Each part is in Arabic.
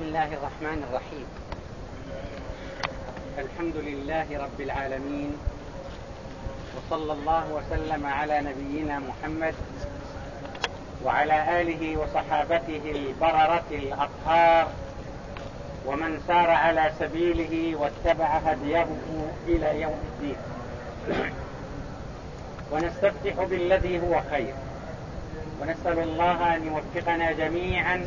بسم الله الرحمن الرحيم. الحمد لله رب العالمين. وصلى الله وسلم على نبينا محمد وعلى آله وصحابته البررة الأطهار ومن سار على سبيله واتبع هديه إلى يوم الدين. ونستفتح بالذي هو خير. ونسأل الله أن يوفقنا جميعا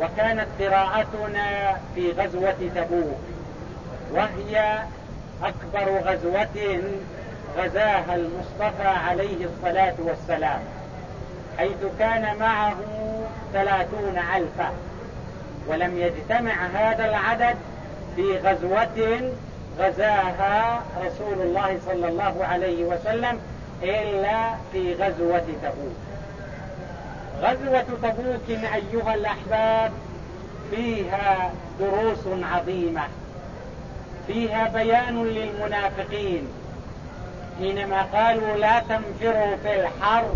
وكانت قراءتنا في غزوة تبوك وهي أكبر غزوة غزاها المصطفى عليه الصلاة والسلام حيث كان معه ثلاثون ألفا. ولم يجتمع هذا العدد في غزوة غزاها رسول الله صلى الله عليه وسلم إلا في غزوة تبوك. غزوة تبوك أيها الأحباب فيها دروس عظيمة. فيها بيان للمنافقين. حينما قالوا لا تنفروا في الحر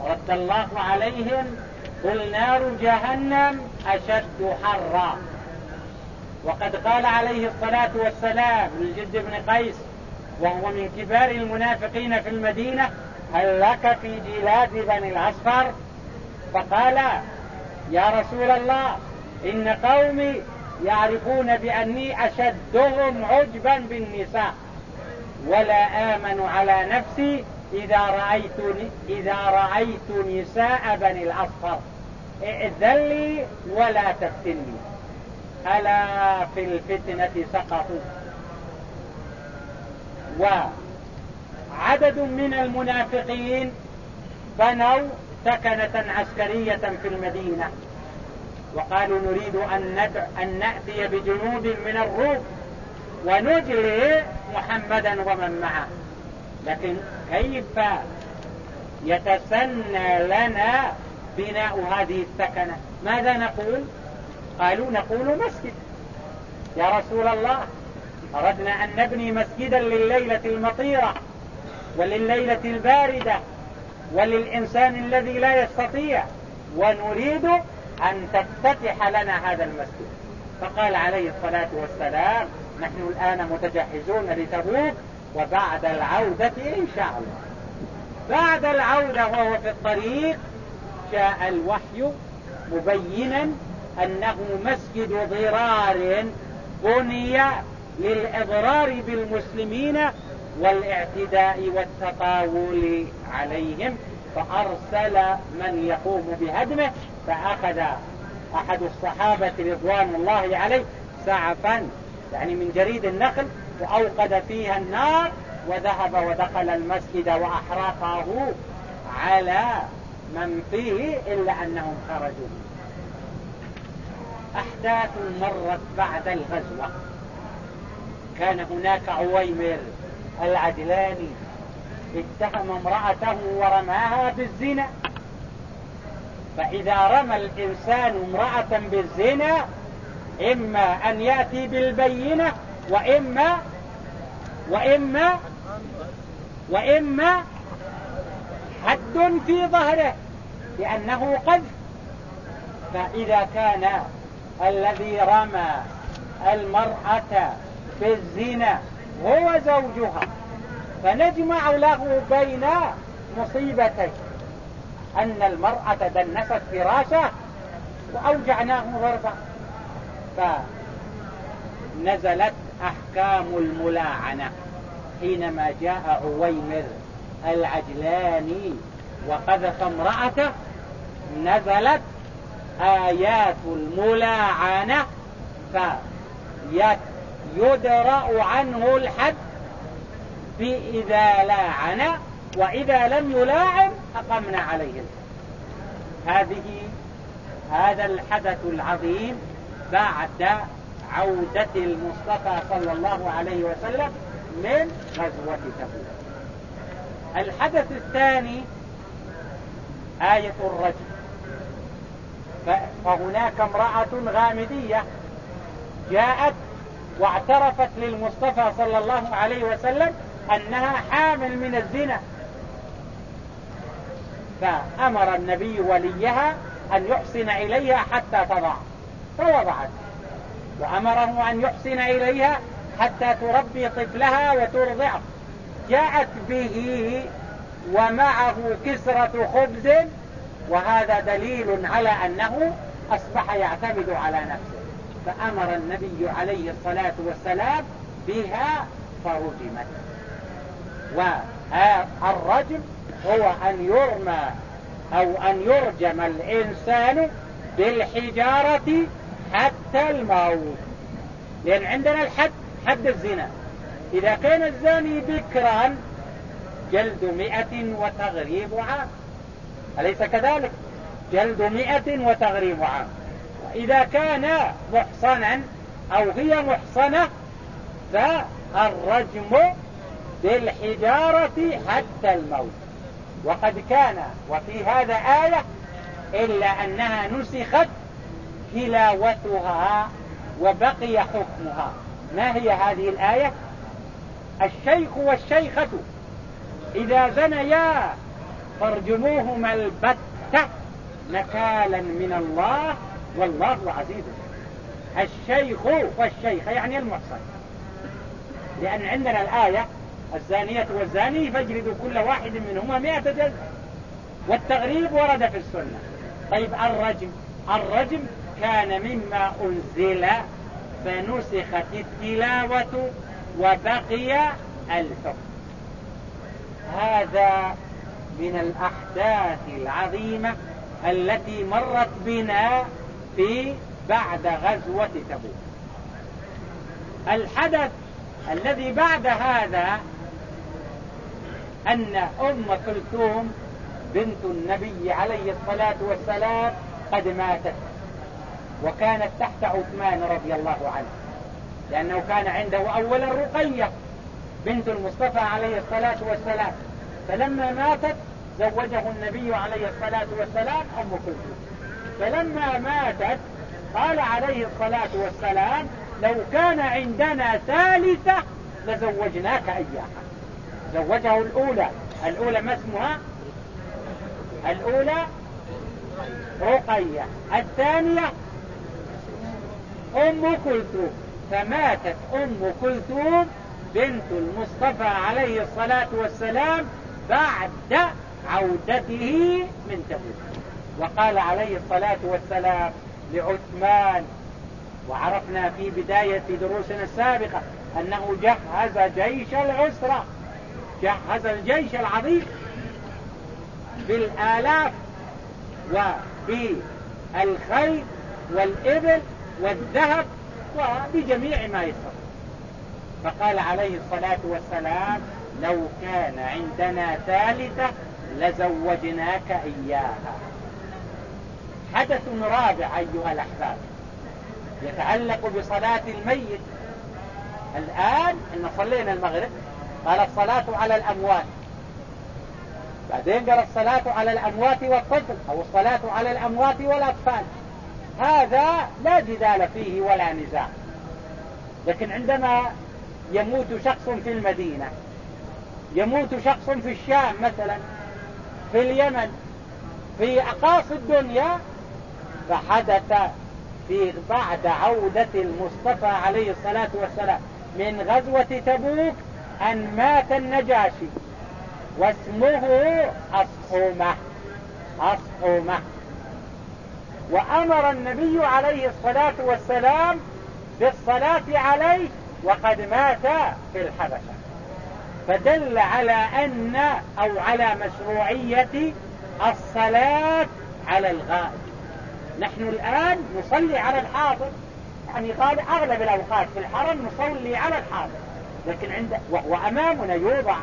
رد الله عليهم قل نار جهنم أشد حرا. وقد قال عليه الصلاة والسلام للجد بن قيس وهو من كبار المنافقين في المدينة هل لك في جلاد بني الأصفر فقال يا رسول الله إن قومي يعرفون بأني أشدهم عجبا بالنساء ولا آمن على نفسي إذا رأيت, إذا رأيت نساء بني الأصفر. ائذن لي ولا تفتني. ألا في الفتنة سقطوا. وعدد من المنافقين بنوا سكنة عسكرية في المدينة. وقالوا نريد أن, أن نأتي بجنود من الروم ونجلي محمدا ومن معه. لكن كيف يتسنى لنا بناء هذه السكنة؟ ماذا نقول؟ قالوا نقول مسجد. يا رسول الله أردنا أن نبني مسجدا لليلة المطيرة ولليلة الباردة. وللإنسان الذي لا يستطيع ونريد أن تفتتح لنا هذا المسجد. فقال عليه الصلاة والسلام نحن الآن متجهزون لتبوك وبعد العودة إن شاء الله. بعد العودة وهو في الطريق جاء الوحي مبينا أنه مسجد ضرار بني للإضرار بالمسلمين والاعتداء والتطاول عليهم فأرسل من يقوم بهدمه فأخذ أحد الصحابة رضوان الله عليه سعفا يعني من جريد النخل وأوقد فيها النار وذهب ودخل المسجد وأحرقه على من فيه إلا أنهم خرجوا. أحداث مرت بعد الغزوة. كان هناك عويمر العدلاني. اتهم امرأته ورماها بالزنا فإذا رمى الإنسان امرأة بالزنا إما أن يأتي بالبينة وإما وإما وإما حد في ظهره لأنه قذف. فإذا كان الذي رمى المرأة بالزنا هو زوجها. فنجمع له بين مصيبتين. أن المرأة دنست فراشة وأوجعناه ضربا فنزلت أحكام الملاعنة حينما جاء عويمر العجلاني وقذف امرأته نزلت آيات الملاعنة. فيدرأ عنه الحد إذا لاعن وإذا لم يلاعن أقمنا عليه هذه هذا الحدث العظيم بعد عودة المصطفى صلى الله عليه وسلم من غزوة تبوك. الحدث الثاني آية الرجل. فهناك امرأة غامدية جاءت واعترفت للمصطفى صلى الله عليه وسلم أنها حامل من الزنا. فأمر النبي وليها أن يحسن إليها حتى تضع. فوضعت. وأمره أن يحسن إليها حتى تربي طفلها وترضعه جاءت به ومعه كسرة خبز وهذا دليل على أنه أصبح يعتمد على نفسه. فأمر النبي عليه الصلاة والسلام بها فرجمت. والرجم هو أن يرمى أو أن يرجم الإنسان بالحجارة حتى الموت. لأن عندنا الحد حد الزنا. إذا كان الزاني بكرا جلد مئة وتغريب عام. أليس كذلك؟ جلد مئة وتغريب عام. وإذا كان محصنا أو هي محصنة فالرجم بالحجارة حتى الموت. وقد كان وفي هذا آية إلا أنها نسخت تلاوتها وبقي حكمها. ما هي هذه الآية؟ الشيخ والشيخة إذا زنيا فارجموهما البتة نكالا من الله والله عزيز. الشيخ والشيخة يعني المحصن. لأن عندنا الآية الزانية والزاني فاجلدوا كل واحد منهما مئة جلد. والتغريب ورد في السنة. طيب الرجم. الرجم كان مما أنزل فنسخت التلاوة وبقي الحكم. هذا من الأحداث العظيمة التي مرت بنا في بعد غزوة تبوك. الحدث الذي بعد هذا أن أم كلثوم بنت النبي عليه الصلاة والسلام قد ماتت وكانت تحت عثمان رضي الله عنه لأنه كان عنده أولا رقية بنت المصطفى عليه الصلاة والسلام. فلما ماتت زوجه النبي عليه الصلاة والسلام أم كلثوم. فلما ماتت قال عليه الصلاة والسلام لو كان عندنا ثالثة لزوجناك إياها. زوجه الأولى. الأولى ما اسمها؟ الأولى رقية. الثانية أم كلثوم. فماتت أم كلثوم بنت المصطفى عليه الصلاة والسلام بعد عودته من تبوك. وقال عليه الصلاة والسلام لعثمان وعرفنا في بداية دروسنا السابقة أنه جهز جيش العسرة جهز الجيش العظيم بالآلاف وبالخيل والإبل والذهب وبجميع ما يستطيع فقال عليه الصلاة والسلام لو كان عندنا ثالثة لزوجناك إياها. حدث رابع أيها الأحباب. يتعلق بصلاة الميت. الآن إن صلينا المغرب قال الصلاة على الأموات. بعدين قال الصلاة على الأموات والطفل أو الصلاة على الأموات والأطفال. هذا لا جدال فيه ولا نزاع. لكن عندما يموت شخص في المدينة يموت شخص في الشام مثلا في اليمن في أقاصي الدنيا فحدث في بعد عودة المصطفى عليه الصلاة والسلام من غزوة تبوك أن مات النجاشي واسمه أصحمة أصحمة وأمر النبي عليه الصلاة والسلام بالصلاة عليه وقد مات في الحبشة. فدل على أن أو على مشروعية الصلاة على الغائب. نحن الآن نصلي على الحاضر. يعني قال أغلب الأوقات في الحرم نصلي على الحاضر. لكن عند وأمامنا يوضع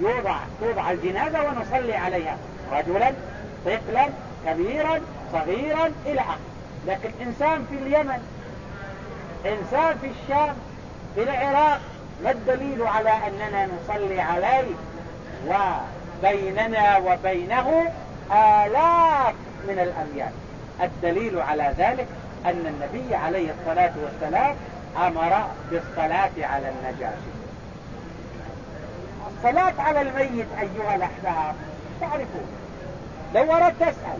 يوضع توضع الجنازة ونصلي عليها. رجلا طفلا كبيرا صغيرا إلى آخره. لكن إنسان في اليمن إنسان في الشام في العراق ما الدليل على أننا نصلي عليه؟ وبيننا وبينه آلاف من الأميال الدليل على ذلك أن النبي عليه الصلاة والسلام أمر بالصلاة على النجاشي. الصلاة على الميت أيها الأحباب تعرفون لو أردت تسأل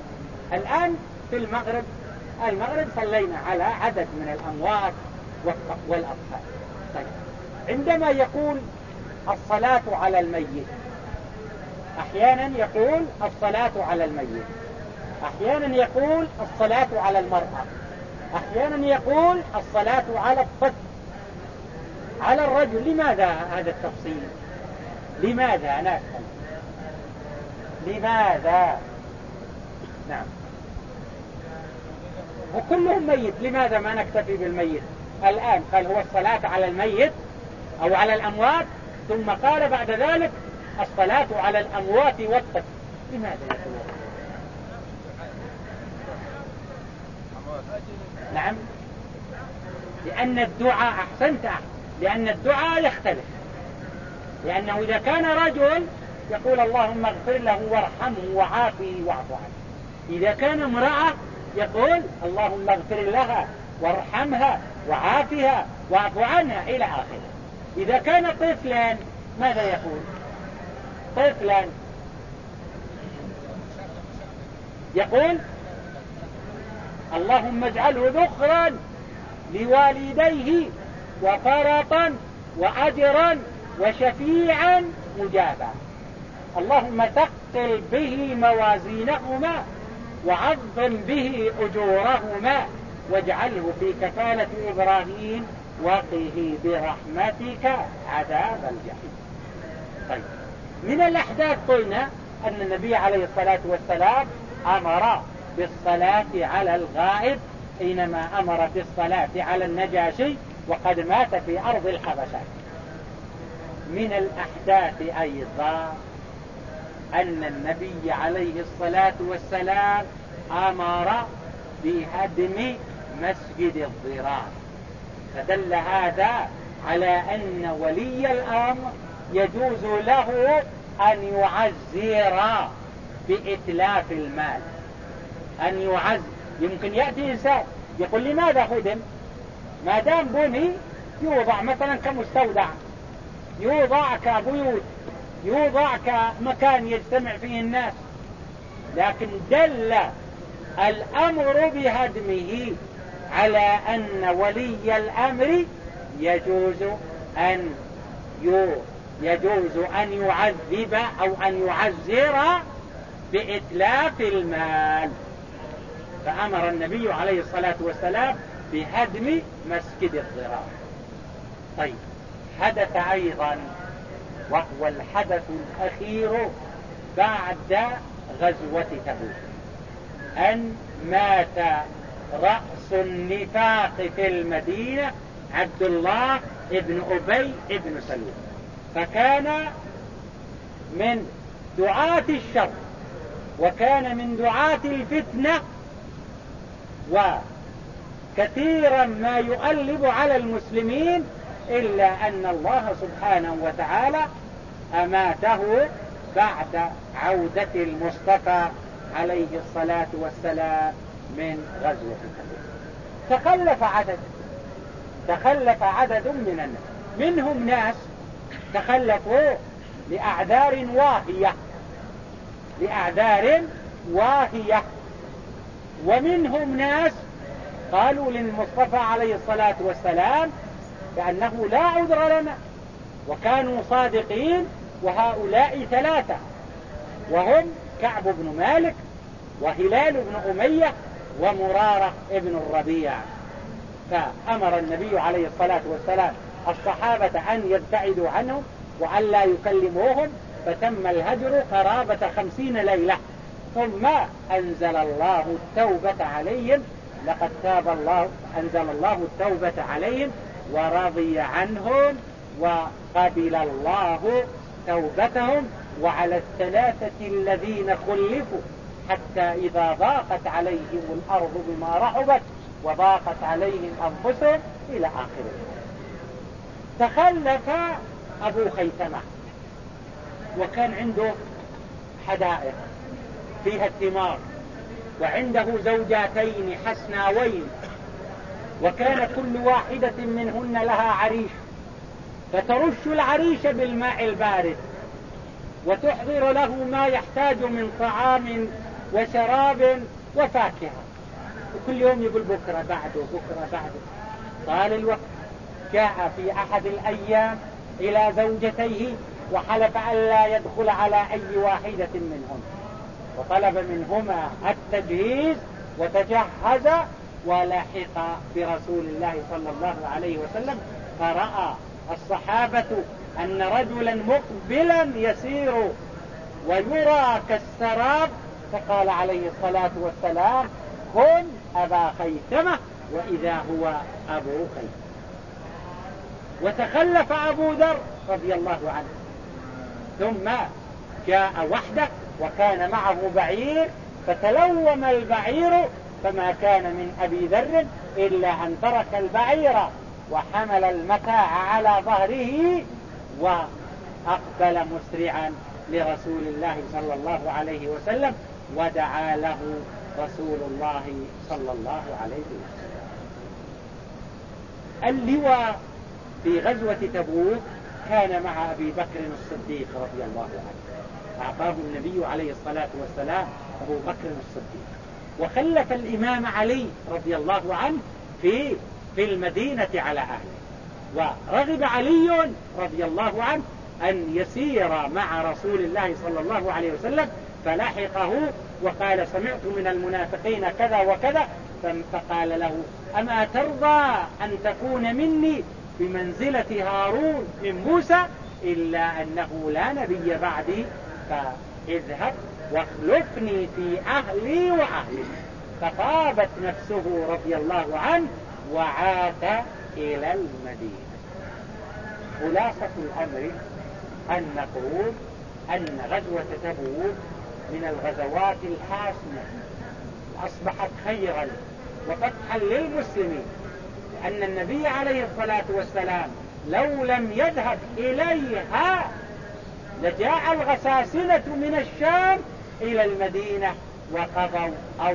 الآن في المغرب المغرب صلينا على عدد من الأموات والأطفال. طيب عندما يقول الصلاة على الميت أحيانا يقول الصلاة على الميت. أحيانا يقول الصلاة على المرأة. أحيانا يقول الصلاة على الطفل. على الرجل. لماذا هذا التفصيل؟ لماذا؟ أنا أفهم. لماذا؟ نعم. وكلهم ميت. لماذا ما نكتفي بالميت؟ الآن قال هو الصلاة على الميت أو على الأموات؟ ثم قال بعد ذلك الصلاة على الأموات والطفل. لماذا يقول؟ نعم. لأن الدعاء أحسنت. لأن الدعاء يختلف. لأنه إذا كان رجل يقول اللهم اغفر له وارحمه وعافه واعف عنه. إذا كان امرأة يقول اللهم اغفر لها وارحمها وعافها واعف عنها إلى آخره. إذا كان طفلا ماذا يقول؟ طفلا يقول اللهم اجعله ذخرا لوالديه وفرطا وأجرا وشفيعا مجابا. اللهم ثقل به موازينهما وعظم به أجورهما واجعله في كفالة إبراهيم وقه برحمتك عذاب الجحيم. طيب من الأحداث قلنا أن النبي عليه الصلاة والسلام أمر بالصلاة على الغائب حينما أمر بالصلاة على النجاشي وقد مات في أرض الحبشة. من الأحداث أيضا أن النبي عليه الصلاة والسلام أمر بهدم مسجد الضرار. فدل هذا على أن ولي الأمر يجوز له أن يعزر بإتلاف المال. أن يعز. يمكن يأتي إنسان يقول لماذا هدم ما دام بني يوضع مثلا كمستودع يوضع كبيوت يوضع كمكان يجتمع فيه الناس. لكن دل الأمر بهدمه على أن ولي الأمر يجوز أن يجوز أن يعذب أو أن يعزر بإتلاف المال. فأمر النبي عليه الصلاة والسلام بهدم مسجد الضرار. طيب حدث أيضا وهو الحدث الأخير بعد غزوة تبوك أن مات رأس النفاق في المدينة عبد الله ابن أبي ابن سلول. فكان من دعاة الشر وكان من دعاة الفتنة وكثيرا ما يؤلب على المسلمين إلا أن الله سبحانه وتعالى أماته بعد عودة المصطفى عليه الصلاة والسلام من غزوة تخلف عدد تخلف عدد من الناس. منهم ناس تخلفوا لأعذار واهية لأعذار واهية. ومنهم ناس قالوا للمصطفى عليه الصلاة والسلام كأنه لا عذر لنا وكانوا صادقين وهؤلاء ثلاثة وهم كعب بن مالك وهلال بن أمية ومرارة ابن الربيع. فأمر النبي عليه الصلاة والسلام الصحابة أن يبتعدوا عنهم وأن لا يكلموهم فتم الهجر قرابة خمسين ليلة. ثم أنزل الله التوبة عليهم؟ لقد تاب الله أنزل الله التوبة عليهم ورضي عنهم وقبل الله توبتهم وعلى الثلاثة الذين خلفوا حتى إذا ضاقت عليهم الأرض بما رحبت وضاقت عليهم أنفسهم إلى آخره. تخلف أبو خيثمة وكان عنده حدائق. فيها الثمار. وعنده زوجاتين حسناوين. وكان كل واحدة منهن لها عريش. فترش العريش بالماء البارد. وتحضر له ما يحتاج من طعام وشراب وفاكهة. وكل يوم يقول بكرة بعده بكرة بعده. طال الوقت. جاء في أحد الأيام إلى زوجتيه وحلف أن لا يدخل على أي واحدة منهن وطلب منهما التجهيز وتجهز ولحق برسول الله صلى الله عليه وسلم. فرأى الصحابة أن رجلا مقبلا يسير ويرى كالسراب فقال عليه الصلاة والسلام كن أبا خيثمة وإذا هو أبو خيثمة. وتخلف أبو ذر رضي الله عنه. ثم جاء وحده وكان معه بعير فتلوم البعير فما كان من أبي ذر إلا أن ترك البعير وحمل المتاع على ظهره وأقبل مسرعا لرسول الله صلى الله عليه وسلم ودعا له رسول الله صلى الله عليه وسلم. اللواء في غزوة تبوك كان مع أبي بكر الصديق رضي الله عنه. أعطاه النبي عليه الصلاة والسلام أبو بكر الصديق. وخلف الإمام علي رضي الله عنه في في المدينة على أهله. ورغب علي رضي الله عنه أن يسير مع رسول الله صلى الله عليه وسلم فلحقه وقال سمعت من المنافقين كذا وكذا فقال له أما ترضى أن تكون مني بمنزلة هارون من موسى إلا أنه لا نبي بعدي فاذهب واخلفني في أهلي وأهلي. فطابت نفسه رضي الله عنه وعاد إلى المدينة. خلاصة الأمر أن نقول أن غزوة تبوك من الغزوات الحاسمة. أصبحت خيرا. وفتحا للمسلمين أن النبي عليه الصلاة والسلام لو لم يذهب إليها لجاء الغساسنة من الشام إلى المدينة وقضوا أو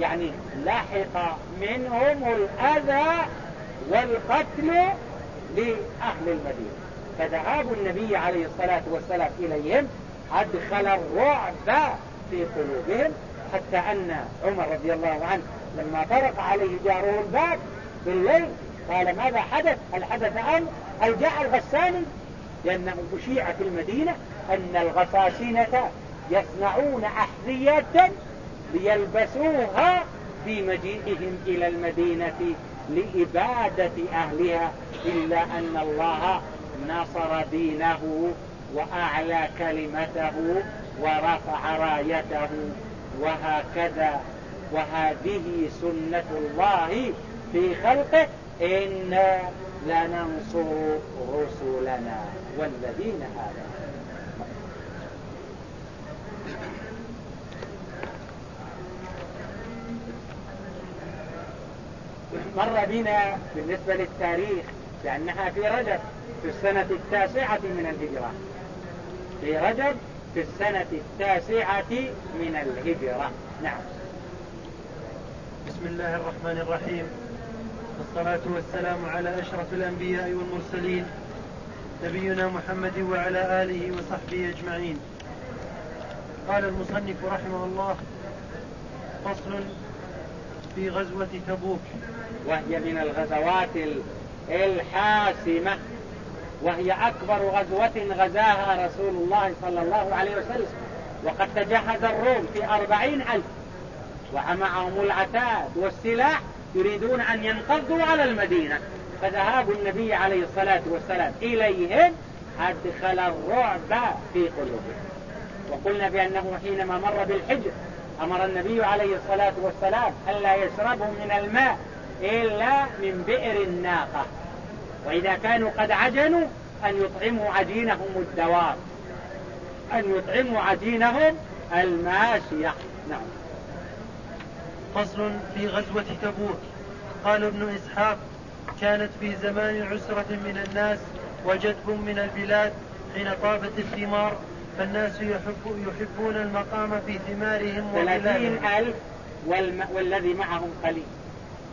يعني لاحق منهم الأذى والقتل لأهل المدينة. فذهاب النبي عليه الصلاة والسلام إليهم أدخل الرعب في قلوبهم حتى أن عمر رضي الله عنه لما طرق عليه جاره الباب بالليل قال ماذا حدث؟ هل حدث أمر هل جاء الغساني لأنه أشيع في المدينة أن الغساسنة يصنعون أحذية ليلبسوها في مجيئهم إلى المدينة لإبادة أهلها إلا أن الله نصر دينه وأعلى كلمته ورفع رايته وهكذا وهذه سنة الله في خلقه. إنا لننصر رسلنا والذين آمنوا مر بنا بالنسبة للتاريخ لأنها في رجب في السنة التاسعة من الهجرة. في رجب في السنة التاسعة من الهجرة. نعم. بسم الله الرحمن الرحيم. والصلاة والسلام على أشرف الأنبياء والمرسلين نبينا محمد وعلى آله وصحبه أجمعين. قال المصنف رحمه الله فصل في غزوة تبوك. وهي من الغزوات الحاسمة. وهي أكبر غزوة غزاها رسول الله صلى الله عليه وسلم. وقد تجهز الروم في أربعين ألف. ومعهم العتاد والسلاح يريدون أن ينقضوا على المدينة. فذهاب النبي عليه الصلاة والسلام إليهم أدخل الرعب في قلوبهم. وقلنا بأنه حينما مر بالحجر أمر النبي عليه الصلاة والسلام ألا يشربوا من الماء إلا من بئر الناقة. وإذا كانوا قد عجنوا أن يطعموا عجينهم الدواب. أن يطعموا عجينهم الماشية. نعم. فصل في غزوة تبوك. قال ابن إسحاق كانت في زمان عسرة من الناس وجدب من البلاد حين طابت الثمار فالناس يحب يحبون المقام في ثمارهم ثلاثين ألف والم... والذي معهم قليل.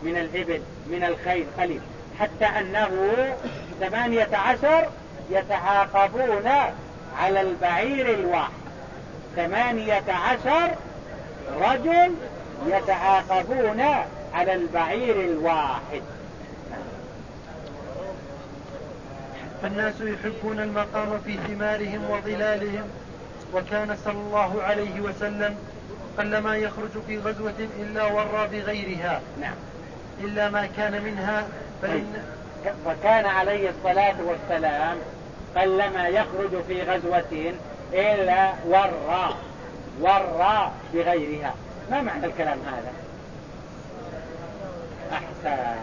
من الإبل من الخيل قليل. حتى أنه ثمانية عشر يتعاقبون على البعير الواحد. ثمانية عشر رجل يتعاقبون على البعير الواحد. فالناس يحبون المقام في ثمارهم وظلالهم وكان صلى الله عليه وسلم قلما يخرج في غزوة إلا ورى بغيرها. نعم. إلا ما كان منها فإن فكان عليه الصلاة والسلام قلما يخرج في غزوة إلا ورى ورى بغيرها. ما معنى الكلام هذا؟ أحسن.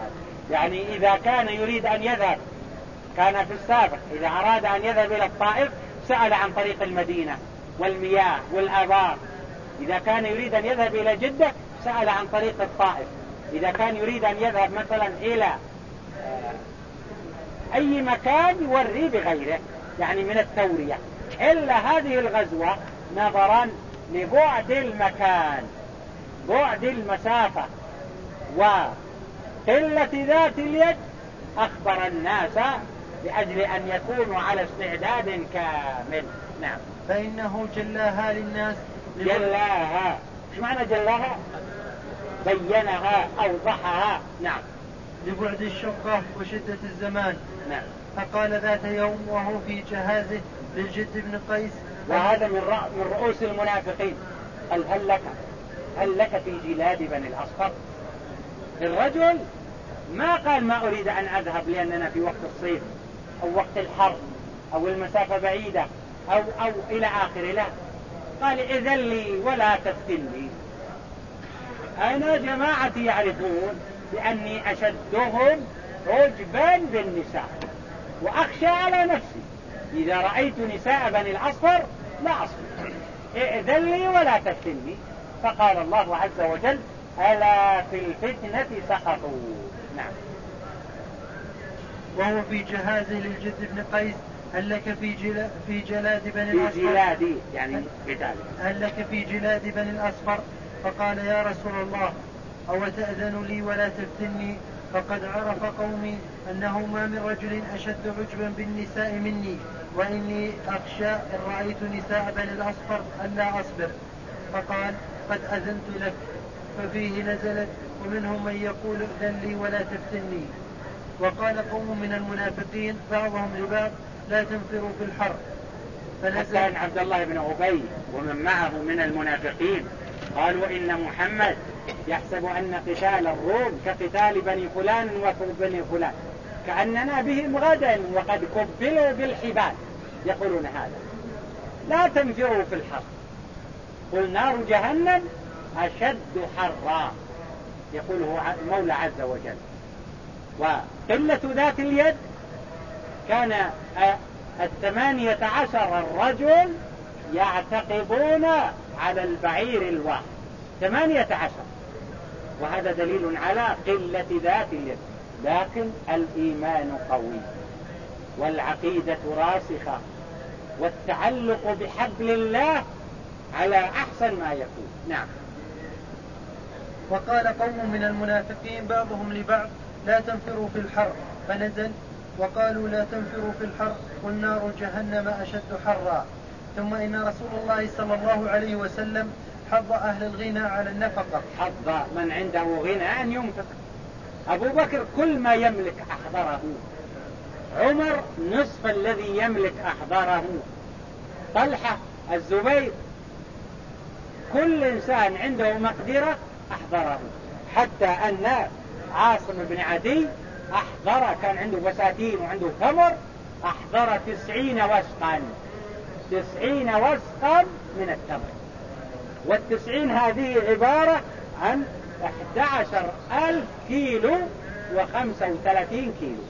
يعني إذا كان يريد أن يذهب كان في السابق إذا أراد أن يذهب إلى الطائف سأل عن طريق المدينة والمياه والآبار. إذا كان يريد أن يذهب إلى جدة سأل عن طريق الطائف. إذا كان يريد أن يذهب مثلا إلى آه، أي مكان يوري بغيره. يعني من التورية إلا هذه الغزوة نظرا لبعد المكان. بعد المسافة. وقلة ذات اليد أخبر الناس لأجل أن يكونوا على استعداد كامل. نعم. فإنه جلاها للناس جلاها. إيش معنى جلاها؟ بينها أوضحها نعم. لبعد الشقة وشدة الزمان. نعم. فقال ذات يوم وهو في جهازه للجد بن قيس. وهذا من, من رؤوس المنافقين. قال هل لك في جلاد بني الأصفر. الرجل ما قال ما أريد أن أذهب لأننا في وقت الصيف أو وقت الحر أو المسافة بعيدة أو, أو إلى آخره. لا. قال إذن لي ولا تفتني أنا جماعتي يعرفون بأني أشدهم عجبا بالنساء وأخشى على نفسي. إذا رأيت نساء بني الأصفر لا أصبر ائذن لي ولا تفتني فقال الله عز وجل ألا في الفتنة سقطوا. نعم. وهو في جهازه للجد بن قيس هل لك في جلا في جلاد بني الأصفر؟ في جلادي يعني قتال هل لك في جلاد بني الأصفر؟ فقال يا رسول الله أو تأذن لي ولا تفتني؟ فقد عرف قومي أنه ما من رجل أشد عجبا بالنساء مني وإني أخشى إن رأيت نساء بني الأصفر ألا أصبر. فقال قد أذنت لك ففيه نزلت ومنهم من يقول ائذن لي ولا تفتني. وقال قوم من المنافقين بعضهم لبعض لا تنفروا في الحر فنزل عبد الله بن أبي ومن معه من المنافقين قالوا إن محمد يحسب أن قتال الروم كقتال بني فلان وبني فلان. كأننا بهم غدا وقد كبلوا بالحبال يقولون هذا. لا تنفروا في الحر قل نار جهنم أشد حرا. يقوله المولى عز وجل. وقلة ذات اليد كان الثمانية عشر الرجل يعتقبون على البعير الواحد. ثمانية عشر. وهذا دليل على قلة ذات اليد. لكن الإيمان قوي. والعقيدة راسخة. والتعلق بحبل الله على أحسن ما يكون. نعم. وقال قوم من المنافقين بعضهم لبعض لا تنفروا في الحر فنزل. وقالوا لا تنفروا في الحر والنار جهنم أشد حرا. ثم إن رسول الله صلى الله عليه وسلم حض أهل الغنى على النفقة. حض من عنده غنى أن ينفق. أبو بكر كل ما يملك أحضره. عمر نصف الذي يملك أحضره. طلحة الزبير كل إنسان عنده مقدرة أحضره. حتى أن عاصم بن عدي أحضر كان عنده بساتين وعنده تمر أحضر تسعين وسقا. تسعين وسقا من التمر. والتسعين هذه عبارة عن 11 ألف كيلو وخمسة وثلاثين كيلو.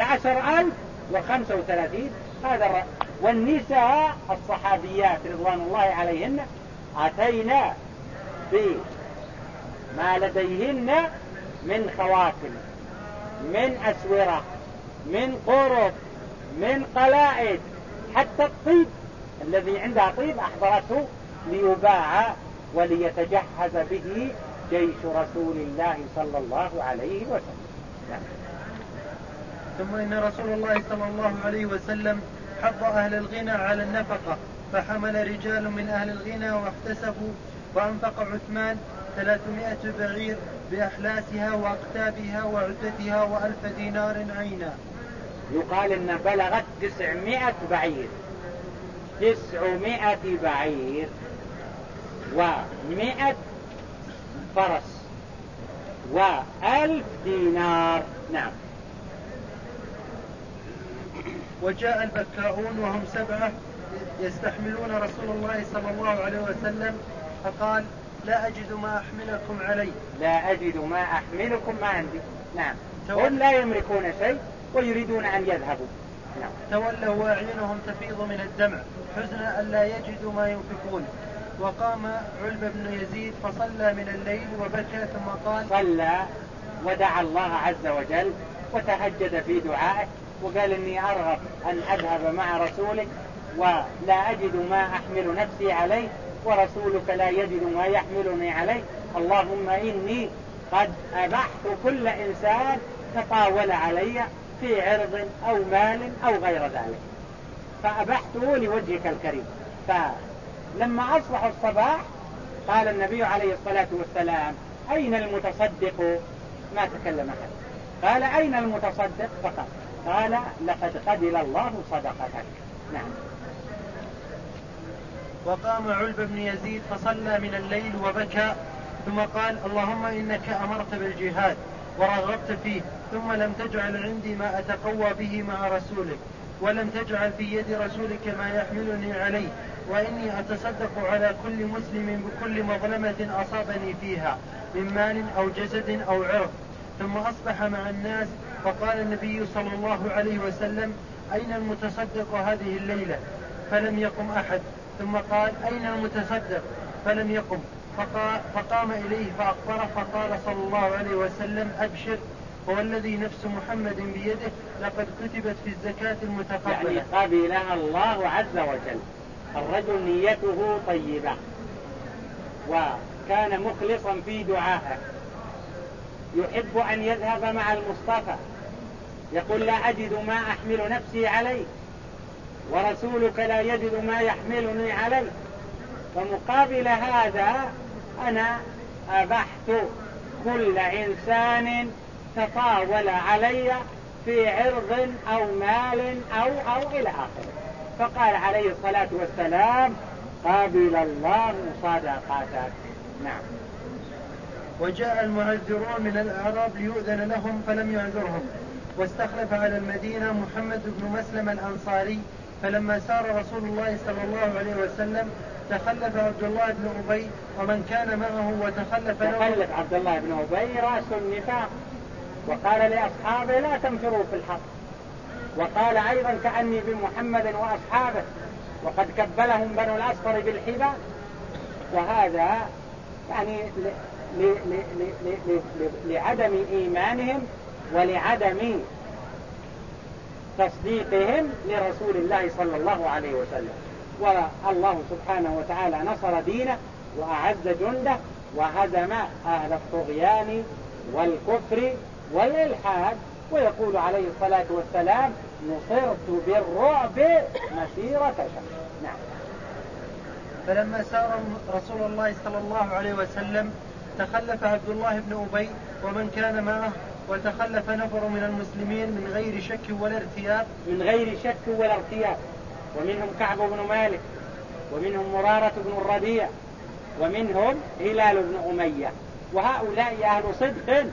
11 ألف وخمسة وثلاثين. هذا والنساء الصحابيات رضوان الله عليهن أتينا بما لديهن من خواتم من أسورة من قرب من قلائد حتى الطيب الذي عندها طيب أحضرته ليباع وليتجهز به جيش رسول الله صلى الله عليه وسلم. ثم إن رسول الله صلى الله عليه وسلم حض أهل الغنى على النفقة فحمل رجال من أهل الغنى واحتسبوا وأنفق عثمان ثلاثمائة بعير بأحلاسها وأقتابها وعدتها وألف دينار عينا. يقال إن بلغت تسعمائة بعير. تسعمائة بعير ومائة فرس وألف دينار. نعم. وجاء البكاؤون وهم سبعة يستحملون رسول الله صلى الله عليه وسلم فقال لا أجد ما أحملكم عليه لا أجد ما أحملكم ما عندي. نعم. هم لا يملكون شيء ويريدون أن يذهبوا. نعم. تولوا وأعينهم تفيض من الدمع حزنا ألا يجدوا ما ينفقون. وقام علب بن يزيد فصلى من الليل وبكى ثم قال صلى ودعا الله عز وجل وتهجد في دعائه وقال إني أرغب أن أذهب مع رسولك ولا أجد ما أحمل نفسي عليه ورسولك لا يجد ما يحملني عليه. اللهم إني قد أبحت كل إنسان تطاول علي في عرض أو مال أو غير ذلك. فأبحته لوجهك الكريم. فلما أصبح الصباح قال النبي عليه الصلاة والسلام أين المتصدق؟ ما تكلم أحد. قال أين المتصدق؟ فقط قال لقد قبل الله صدقتك. نعم. وقام علب بن يزيد فصلى من الليل وبكى ثم قال اللهم إنك أمرت بالجهاد ورغبت فيه ثم لم تجعل عندي ما أتقوى به مع رسولك ولم تجعل في يد رسولك ما يحملني عليه وإني أتصدق على كل مسلم بكل مظلمة أصابني فيها من مال أو جسد أو عرض. ثم أصبح مع الناس فقال النبي صلى الله عليه وسلم أين المتصدق هذه الليلة؟ فلم يقم أحد. ثم قال أين المتصدق؟ فلم يقم. فقام إليه فأخبره فقال صلى الله عليه وسلم أبشر هو الذي نفس محمد بيده لقد كتبت في الزكاة المتقبلة. يعني قبلها الله عز وجل. الرجل نيته طيبة. وكان مخلصا في دعائه. يحب أن يذهب مع المصطفى. يقول لا أجد ما أحمل نفسي عليه. ورسولك لا يجد ما يحملني عليه. فمقابل هذا أنا أبحت كل إنسان تطاول علي في عرض أو مال أو أو إلى آخره. فقال عليه الصلاة والسلام قابل الله صدقاتك نعم. وجاء المعذرون من الأعراب ليؤذن لهم فلم يعذرهم. واستخلف على المدينة محمد بن مسلم الأنصاري فلما سار رسول الله صلى الله عليه وسلم تخلف عبد الله بن أبي ومن كان معه وتخلف تخلف عبد الله بن أبي رأس النفاق. وقال لأصحابه لا تنفروا في الحق. وقال أيضا كأني بمحمد وأصحابه وقد كبلهم بنو الأصفر بالحبا. وهذا يعني لعدم إيمانهم ولعدم تصديقهم لرسول الله صلى الله عليه وسلم. والله سبحانه وتعالى نصر دينه وأعز جنده وهزم أهل الطغيان والكفر والإلحاد ويقول عليه الصلاة والسلام نصرت بالرعب مسيرة شهر نعم. فلما سار رسول الله صلى الله عليه وسلم تخلف عبد الله بن أبي ومن كان معه وتخلف نفر من المسلمين من غير شك ولا ارتياب. من غير شك ولا ارتياب. ومنهم كعب بن مالك ومنهم مرارة بن الربيع ومنهم هلال بن أمية. وهؤلاء أهل صدق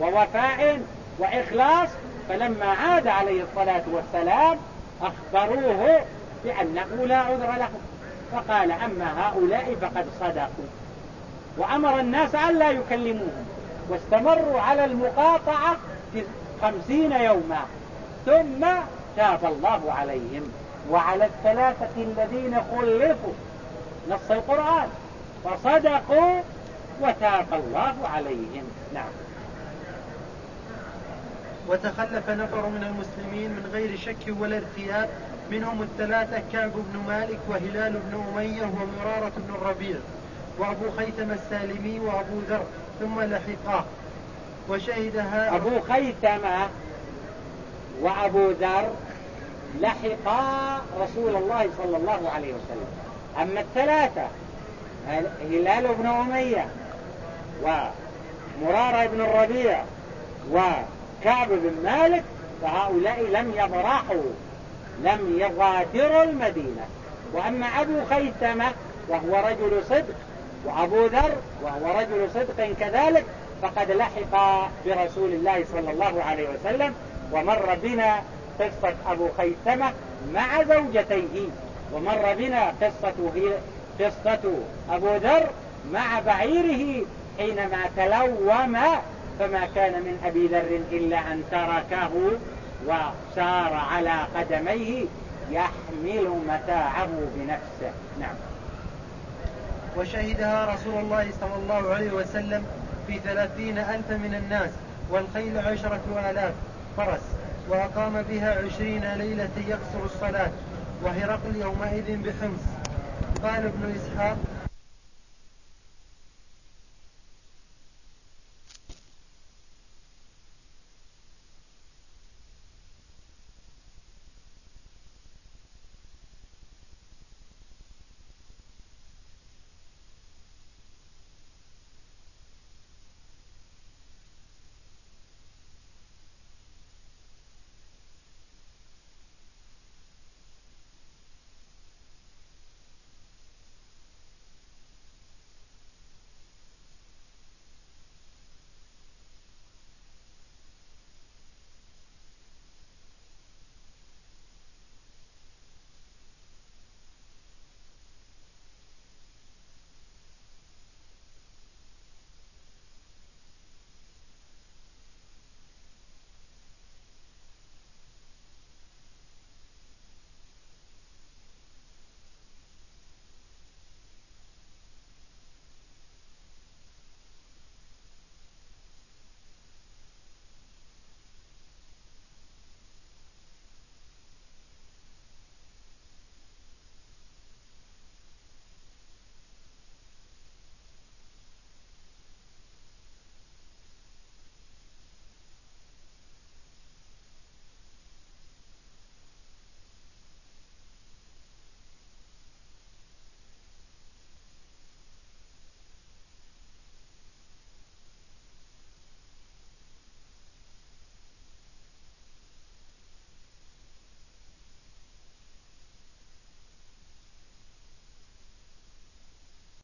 ووفاء وإخلاص فلما عاد عليه الصلاة والسلام أخبروه بأنه لا عذر لهم فقال أما هؤلاء فقد صدقوا. وأمر الناس ألا يكلموهم. واستمروا على المقاطعة خمسين يوما. ثم تاب الله عليهم. وعلى الثلاثة الذين خلفوا نص القرآن. فصدقوا وتاب الله عليهم. نعم. وتخلف نفر من المسلمين من غير شك ولا ارتياب. منهم الثلاثة كعب بن مالك وهلال بن أمية ومرارة بن الربيع. وأبو خيثم السالمي وأبو ذر. ثم لحقاه وشهدها أبو خيثمة وأبو ذر لحقا رسول الله صلى الله عليه وسلم. أما الثلاثة هلال بن أمية ومرارة بن الربيع وكعب بن مالك فهؤلاء لم يبرحوا لم يغادروا المدينة. وأما أبو خيثمة وهو رجل صدق وأبو ذر وهو رجل صدق كذلك فقد لحق برسول الله صلى الله عليه وسلم ومر بنا قصة أبو خيثمة مع زوجتيه ومر بنا قصة قصة أبو ذر مع بعيره حينما تلوم فما كان من أبي ذر إلا أن تركه وسار على قدميه يحمل متاعه بنفسه. نعم. وشهدها رسول الله صلى الله عليه وسلم في ثلاثين ألف من الناس والخيل عشرة آلاف فرس وأقام بها عشرين ليلة يقصر الصلاة وهرقل يومئذ بحمص. قال ابن إسحاق